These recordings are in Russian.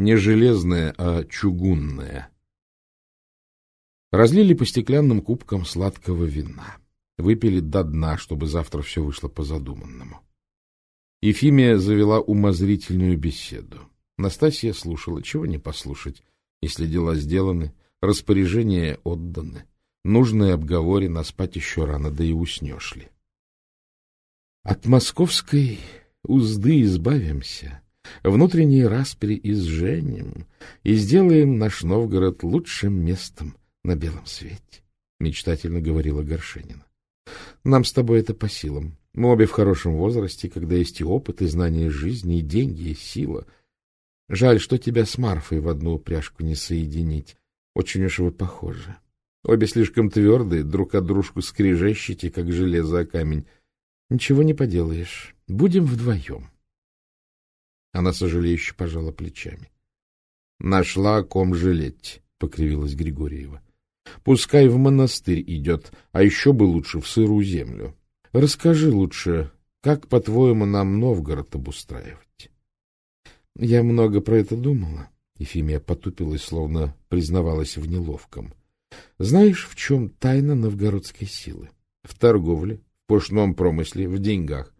Не железное, а чугунное. Разлили по стеклянным кубкам сладкого вина. Выпили до дна, чтобы завтра все вышло по задуманному. Ефимия завела умозрительную беседу. Настасья слушала, чего не послушать, если дела сделаны, распоряжения отданы, нужные обговорено, спать еще рано, да и уснешь ли. От московской узды избавимся, внутренние распри изженим и сделаем наш Новгород лучшим местом на белом свете, — мечтательно говорила Горшенина. — Нам с тобой это по силам. Мы обе в хорошем возрасте, когда есть и опыт, и знание жизни, и деньги, и сила. Жаль, что тебя с Марфой в одну упряжку не соединить. Очень уж вы похожи. Обе слишком твердые, друг от дружку скрежещите, как железо о камень. Ничего не поделаешь. Будем вдвоем. Она сожалеюще пожала плечами. — Нашла о ком жалеть, — покривилась Григорьева. — Пускай в монастырь идет, а еще бы лучше в сырую землю. Расскажи лучше, как, по-твоему, нам Новгород обустраивать? Я много про это думала. Ефимия потупилась, словно признавалась в неловком. Знаешь, в чем тайна новгородской силы? В торговле, в пушном промысле, в деньгах.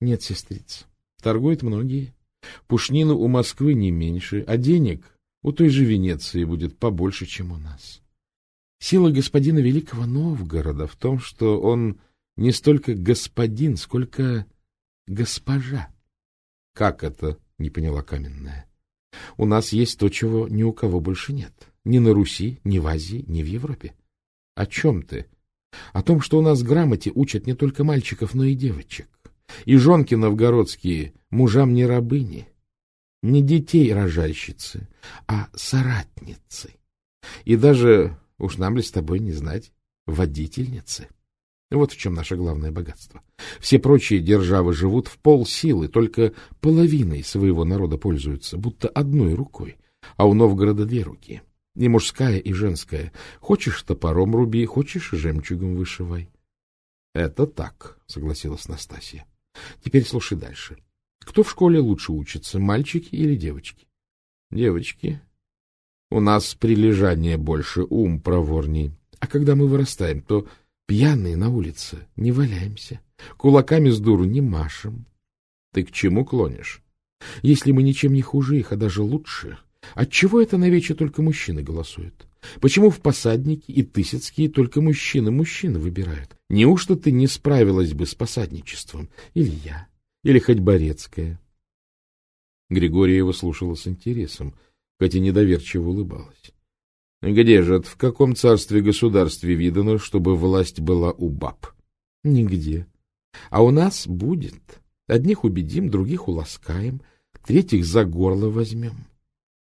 Нет, сестрица, торгуют многие. Пушнина у Москвы не меньше, а денег у той же Венеции будет побольше, чем у нас. Сила господина Великого Новгорода в том, что он не столько господин, сколько госпожа. — Как это? — не поняла Каменная. — У нас есть то, чего ни у кого больше нет. Ни на Руси, ни в Азии, ни в Европе. — О чем ты? — О том, что у нас грамоте учат не только мальчиков, но и девочек. И жонки новгородские мужам не рабыни, не детей рожальщицы, а соратницы. И даже, уж нам ли с тобой не знать, водительницы. Вот в чем наше главное богатство. Все прочие державы живут в полсилы, только половиной своего народа пользуются, будто одной рукой, а у Новгорода две руки, и мужская, и женская. Хочешь топором руби, хочешь жемчугом вышивай. — Это так, — согласилась Настасья. — Теперь слушай дальше. Кто в школе лучше учится, мальчики или девочки? — Девочки. У нас прилежание больше, ум проворней. А когда мы вырастаем, то Пьяные на улице не валяемся, кулаками с дуру не машем. Ты к чему клонишь? Если мы ничем не хуже их, а даже лучше, отчего это на вече только мужчины голосуют? Почему в посадники и тысяцкие только мужчины-мужчины выбирают? Неужто ты не справилась бы с посадничеством? Или я? Или хоть Борецкая? Григорьева слушала с интересом, хотя недоверчиво улыбалась. Где же это, в каком царстве-государстве видано, чтобы власть была у баб? Нигде. А у нас будет. Одних убедим, других уласкаем, третьих за горло возьмем.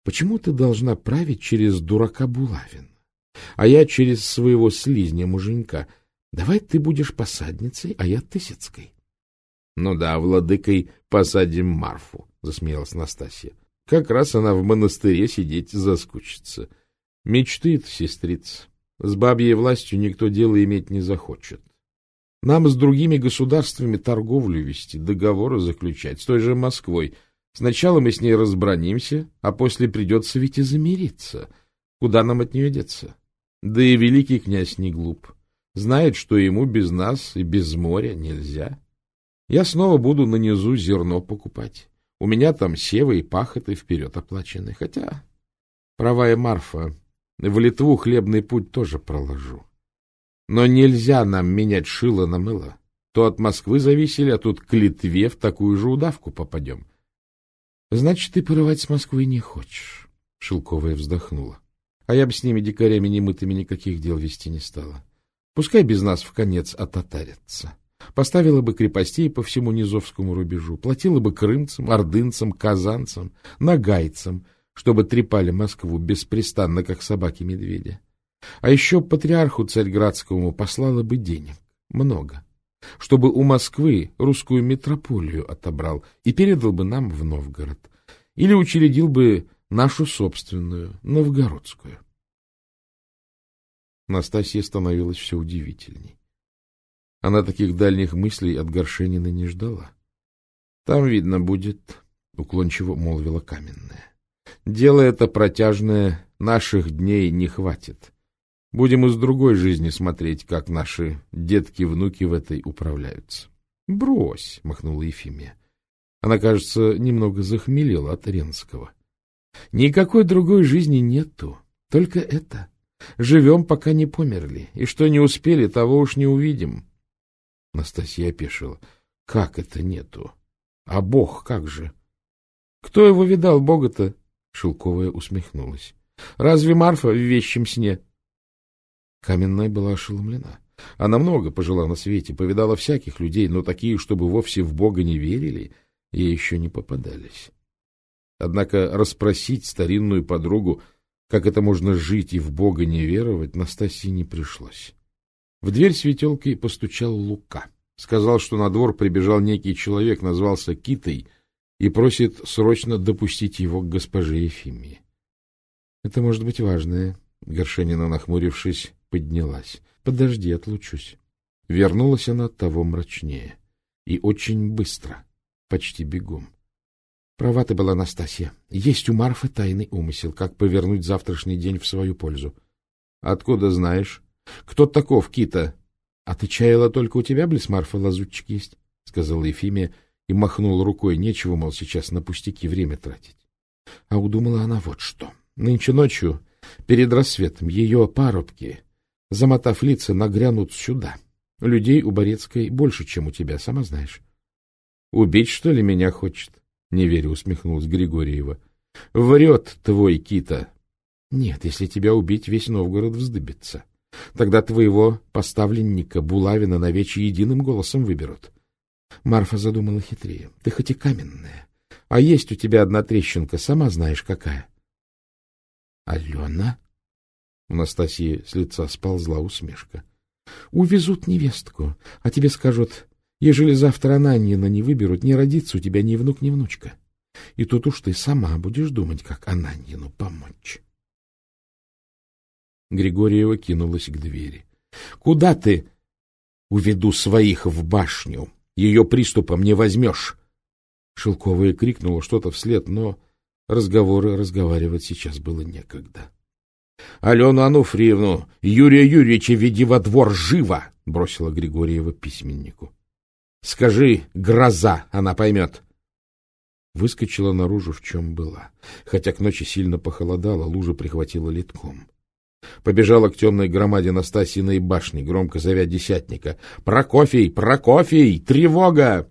Почему ты должна править через дурака Булавина? А я через своего слизня муженька. Давай ты будешь посадницей, а я тысяцкой. — Ну да, владыкой посадим Марфу, — засмеялась Настасья. — Как раз она в монастыре сидеть заскучится. — Мечтает сестрица. С бабьей властью никто дело иметь не захочет. Нам с другими государствами торговлю вести, договоры заключать, с той же Москвой. Сначала мы с ней разбронимся, а после придется ведь и замириться. Куда нам от нее деться? Да и великий князь не глуп. Знает, что ему без нас и без моря нельзя. Я снова буду на низу зерно покупать. У меня там севы и пахоты вперед оплачены. Хотя, правая Марфа, в Литву хлебный путь тоже проложу. Но нельзя нам менять шило на мыло. То от Москвы зависели, а тут к Литве в такую же удавку попадем. — Значит, ты порывать с Москвой не хочешь? — Шелковая вздохнула. — А я бы с ними дикарями немытыми никаких дел вести не стала. Пускай без нас в конец ототарятся. Поставила бы крепостей по всему Низовскому рубежу, платила бы крымцам, ордынцам, казанцам, нагайцам — чтобы трепали Москву беспрестанно, как собаки-медведи. А еще патриарху Царьградскому послала бы денег, много, чтобы у Москвы русскую метрополию отобрал и передал бы нам в Новгород, или учредил бы нашу собственную, новгородскую. Настасья становилась все удивительней. Она таких дальних мыслей от Горшенина не ждала. — Там видно будет, — уклончиво молвила каменная. Дело это протяжное, наших дней не хватит. Будем из другой жизни смотреть, как наши детки-внуки в этой управляются. — Брось, — махнула Ефимия. Она, кажется, немного захмелела от Ренского. — Никакой другой жизни нету, только это. Живем, пока не померли, и что не успели, того уж не увидим. Настасья опешила. — Как это нету? А Бог как же? — Кто его видал, Бога-то? Шелковая усмехнулась. — Разве Марфа в вещем сне? Каменная была ошеломлена. Она много пожила на свете, повидала всяких людей, но такие, чтобы вовсе в Бога не верили, ей еще не попадались. Однако расспросить старинную подругу, как это можно жить и в Бога не веровать, Настасье не пришлось. В дверь светелкой постучал Лука. Сказал, что на двор прибежал некий человек, назвался Китой, и просит срочно допустить его к госпоже Ефимии. — Это может быть важное. Горшенина, нахмурившись, поднялась. — Подожди, отлучусь. Вернулась она того мрачнее. И очень быстро, почти бегом. Права ты была, Настасья. Есть у Марфы тайный умысел, как повернуть завтрашний день в свою пользу. — Откуда знаешь? — Кто таков, Кита? — А ты чаяла только у тебя, близ Марфа, лазутчик есть? — сказала Ефимия и махнула рукой. Нечего, мол, сейчас на пустяки время тратить. А удумала она вот что. Нынче ночью, перед рассветом, ее парубки, замотав лица, нагрянут сюда. Людей у Борецкой больше, чем у тебя, сама знаешь. — Убить, что ли, меня хочет? — неверя усмехнулась Григорьева. — Врет твой Кита. — Нет, если тебя убить, весь Новгород вздыбится. Тогда твоего поставленника Булавина навече единым голосом выберут. Марфа задумала хитрее. Ты хоть и каменная, а есть у тебя одна трещинка, сама знаешь какая. — Алена? У Настасьи с лица сползла усмешка. — Увезут невестку, а тебе скажут, ежели завтра Ананьина не выберут, не родится у тебя ни внук, ни внучка. И тут уж ты сама будешь думать, как Ананьину помочь. Григорьева кинулась к двери. — Куда ты? — Уведу своих в башню. Ее приступом не возьмешь. Шелковая крикнула что-то вслед, но разговоры разговаривать сейчас было некогда. — Алену Ануфриевну, Юрия Юрьевича веди во двор живо! — бросила Григорьева письменнику. — Скажи, гроза, она поймет. Выскочила наружу, в чем была. Хотя к ночи сильно похолодало, лужа прихватила литком. Побежала к темной громаде Настасьиной башни, громко зовя десятника. «Прокофий! Прокофий! Тревога!»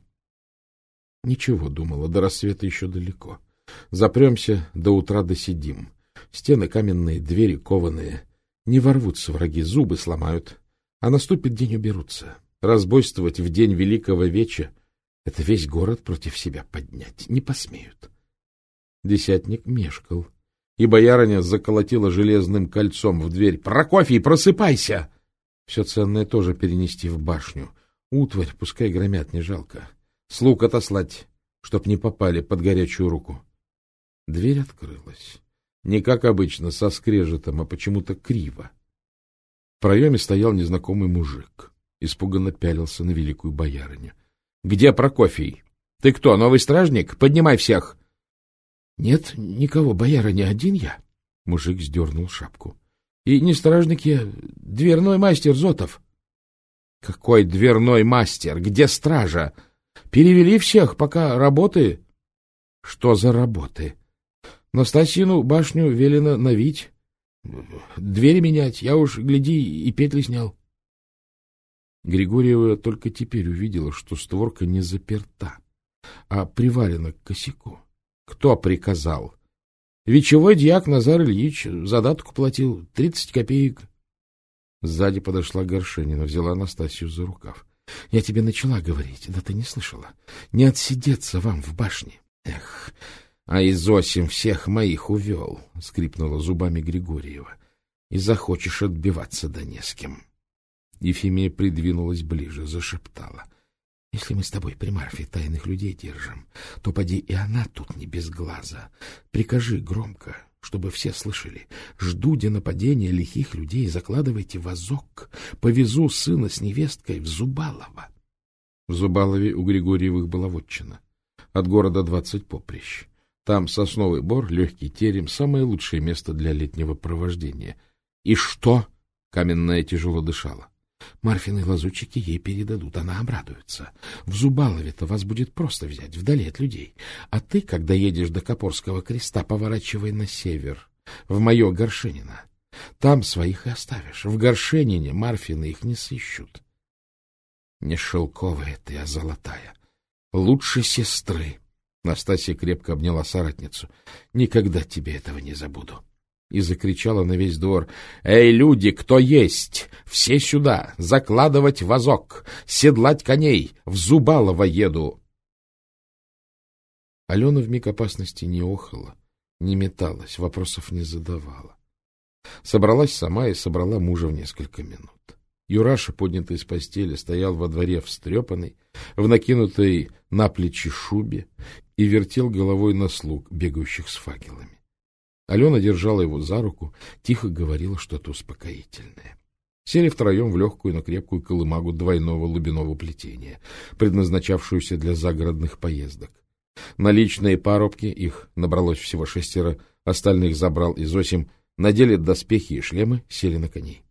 Ничего, думала, до рассвета еще далеко. Запремся, до утра досидим. Стены каменные, двери кованые. Не ворвутся враги, зубы сломают. А наступит день уберутся. Разбойствовать в день Великого Веча — это весь город против себя поднять. Не посмеют. Десятник мешкал и боярыня заколотила железным кольцом в дверь. «Прокофий, просыпайся!» Все ценное тоже перенести в башню. Утварь, пускай громят, не жалко. Слуг отослать, чтоб не попали под горячую руку. Дверь открылась. Не как обычно, со скрежетом, а почему-то криво. В проеме стоял незнакомый мужик. Испуганно пялился на великую боярыню. — Где Прокофий? Ты кто, новый стражник? Поднимай всех! — Нет никого, бояра, не один я. Мужик сдернул шапку. — И не стражник я, дверной мастер Зотов. — Какой дверной мастер? Где стража? Перевели всех, пока работы... — Что за работы? — Настасьину башню велено навить, двери менять. Я уж, гляди, и петли снял. Григорьева только теперь увидела, что створка не заперта, а приварена к косяку. Кто приказал? Вечевой дьяк Назар Ильич задатку платил тридцать копеек. Сзади подошла Горшенина, взяла Анастасию за рукав. — Я тебе начала говорить, да ты не слышала. Не отсидеться вам в башне. — Эх, а Изосим всех моих увел, — скрипнула зубами Григорьева. — И захочешь отбиваться да не с кем. Ефимия придвинулась ближе, зашептала. Если мы с тобой при Марфе тайных людей держим, то поди и она тут не без глаза. Прикажи громко, чтобы все слышали. Жду де нападения лихих людей, закладывайте вазок. Повезу сына с невесткой в Зубалово. В Зубалове у Григорьевых была вотчина. От города двадцать поприщ. Там сосновый бор, легкий терем — самое лучшее место для летнего провождения. — И что? — каменная тяжело дышала. — Марфины лазутчики ей передадут, она обрадуется. В Зубалове-то вас будет просто взять, вдали от людей. А ты, когда едешь до Копорского креста, поворачивай на север, в мое Горшенино. Там своих и оставишь. В Горшенине Марфины их не сыщут. Не шелковая ты, а золотая. Лучше сестры. Настасья крепко обняла соратницу. Никогда тебе этого не забуду. И закричала на весь двор. «Эй, люди, кто есть? Все сюда! Закладывать вазок! Седлать коней! В Зубалово еду!» Алена в миг опасности не охала, не металась, вопросов не задавала. Собралась сама и собрала мужа в несколько минут. Юраша, поднятый из постели, стоял во дворе встрепанный, в накинутой на плечи шубе и вертел головой на слуг, бегающих с факелами. Алена держала его за руку, тихо говорила что-то успокоительное. Сели втроем в легкую, но крепкую колымагу двойного лубиного плетения, предназначавшуюся для загородных поездок. Наличные парубки, их набралось всего шестеро, остальных забрал Изосим, надели доспехи и шлемы, сели на коней.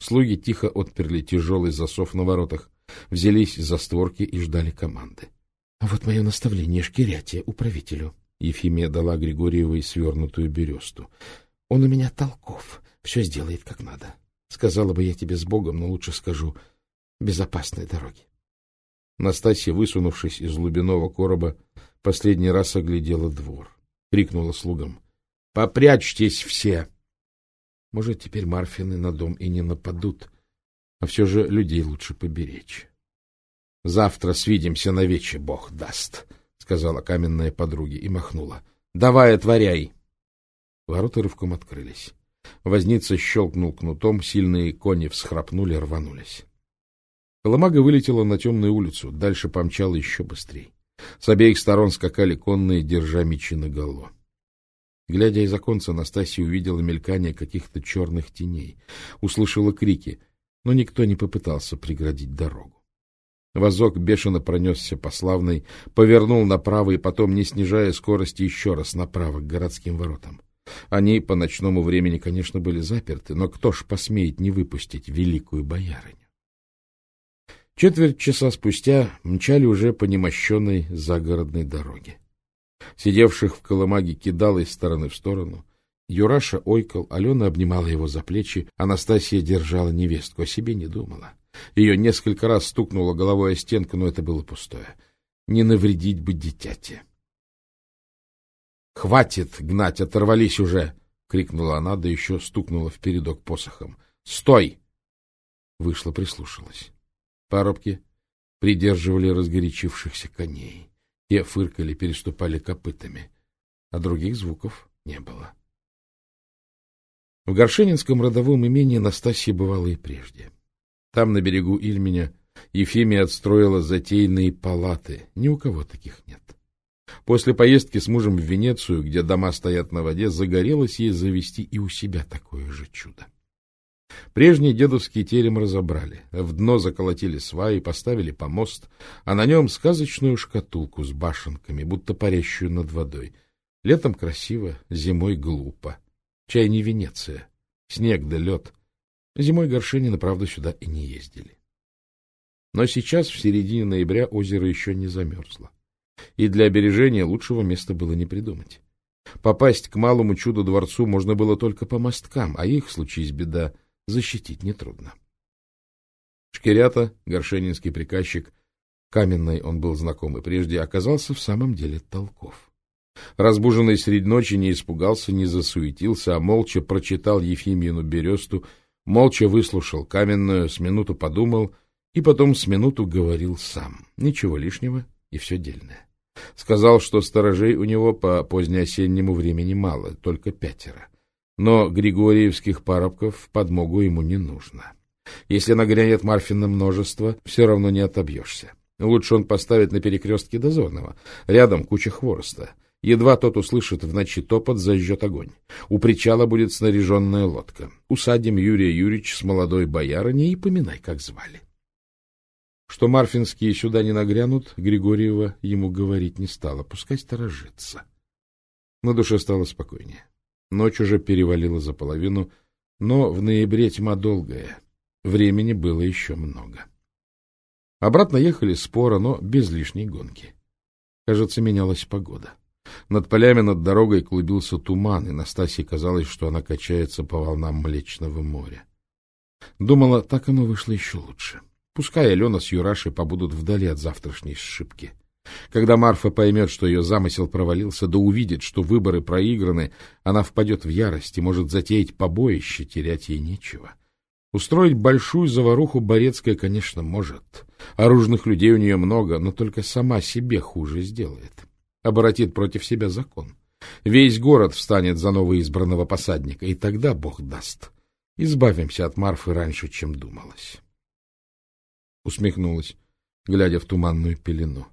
Слуги тихо отперли тяжелый засов на воротах, взялись за створки и ждали команды. — А вот мое наставление шкирятие управителю. Ефимия дала Григорьевой свернутую бересту. — Он у меня толков, все сделает как надо. Сказала бы я тебе с Богом, но лучше скажу — безопасной дороги. Настасья, высунувшись из глубинного короба, последний раз оглядела двор. Крикнула слугам. — Попрячьтесь все! Может, теперь Марфины на дом и не нападут, а все же людей лучше поберечь. — Завтра свидимся на вече, Бог даст, — сказала каменная подруге и махнула. — Давай, отворяй! Ворота рывком открылись. Возница щелкнул кнутом, сильные кони всхрапнули, рванулись. Коломага вылетела на темную улицу, дальше помчала еще быстрее. С обеих сторон скакали конные, держа мечи наголо. Глядя из оконца, Настасья увидела мелькание каких-то черных теней, услышала крики, но никто не попытался преградить дорогу. Возок бешено пронесся по славной, повернул направо и потом, не снижая скорости, еще раз направо к городским воротам. Они по ночному времени, конечно, были заперты, но кто ж посмеет не выпустить великую боярыню? Четверть часа спустя мчали уже по немощенной загородной дороге. Сидевших в колымаге кидал из стороны в сторону. Юраша ойкал, Алена обнимала его за плечи, Анастасия держала невестку, о себе не думала. Ее несколько раз стукнула головой о стенку, но это было пустое. Не навредить бы дитяти. — Хватит гнать, оторвались уже! — крикнула она, да еще стукнула в передок посохом. — Стой! Вышла, прислушалась. Парубки придерживали разгорячившихся коней. Те фыркали, переступали копытами, а других звуков не было. В Горшенинском родовом имении Настасья бывала и прежде. Там, на берегу Ильменя, Ефимия отстроила затейные палаты. Ни у кого таких нет. После поездки с мужем в Венецию, где дома стоят на воде, загорелось ей завести и у себя такое же чудо. Прежний дедовский терем разобрали, в дно заколотили сваи, поставили помост, а на нем сказочную шкатулку с башенками, будто парящую над водой. Летом красиво, зимой глупо. Чай не Венеция, снег да лед. Зимой Горшенина, правда, сюда и не ездили. Но сейчас, в середине ноября, озеро еще не замерзло. И для обережения лучшего места было не придумать. Попасть к малому чуду-дворцу можно было только по мосткам, а их, случись беда, защитить нетрудно. Шкирята, горшенинский приказчик, каменный он был знакомый прежде, оказался в самом деле толков. Разбуженный средь ночи не испугался, не засуетился, а молча прочитал Ефимину бересту, молча выслушал каменную, с минуту подумал и потом с минуту говорил сам. Ничего лишнего и все дельное. Сказал, что сторожей у него по позднеосеннему времени мало, только пятеро. Но григорьевских парубков подмогу ему не нужно. Если нагрянет Марфина множество, все равно не отобьешься. Лучше он поставит на перекрестке дозорного. Рядом куча хвороста. Едва тот услышит в ночи топот, зажжет огонь. У причала будет снаряженная лодка. Усадим Юрия Юрьевича с молодой боярыней и поминай, как звали. Что марфинские сюда не нагрянут, Григорьева ему говорить не стала, пускай сторожится. На душе стало спокойнее. Ночь уже перевалила за половину, но в ноябре тьма долгая. Времени было еще много. Обратно ехали споро, но без лишней гонки. Кажется, менялась погода. Над полями над дорогой клубился туман, и Настасье казалось, что она качается по волнам Млечного моря. Думала, так оно вышло еще лучше. Пускай Алена с Юрашей побудут вдали от завтрашней сшибки. Когда Марфа поймет, что ее замысел провалился, да увидит, что выборы проиграны, она впадет в ярость и может затеять побоище, терять ей нечего. Устроить большую заваруху Борецкая, конечно, может. Оружных людей у нее много, но только сама себе хуже сделает. Оборотит против себя закон. Весь город встанет за новоизбранного посадника, и тогда Бог даст. Избавимся от Марфы раньше, чем думалось. Усмехнулась, глядя в туманную пелену.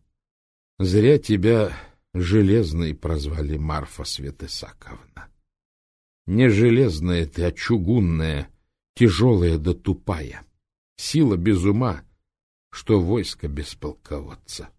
Зря тебя железной прозвали Марфа Светысаковна. Не железная ты, а чугунная, тяжелая да тупая. Сила без ума, что войско без полководца.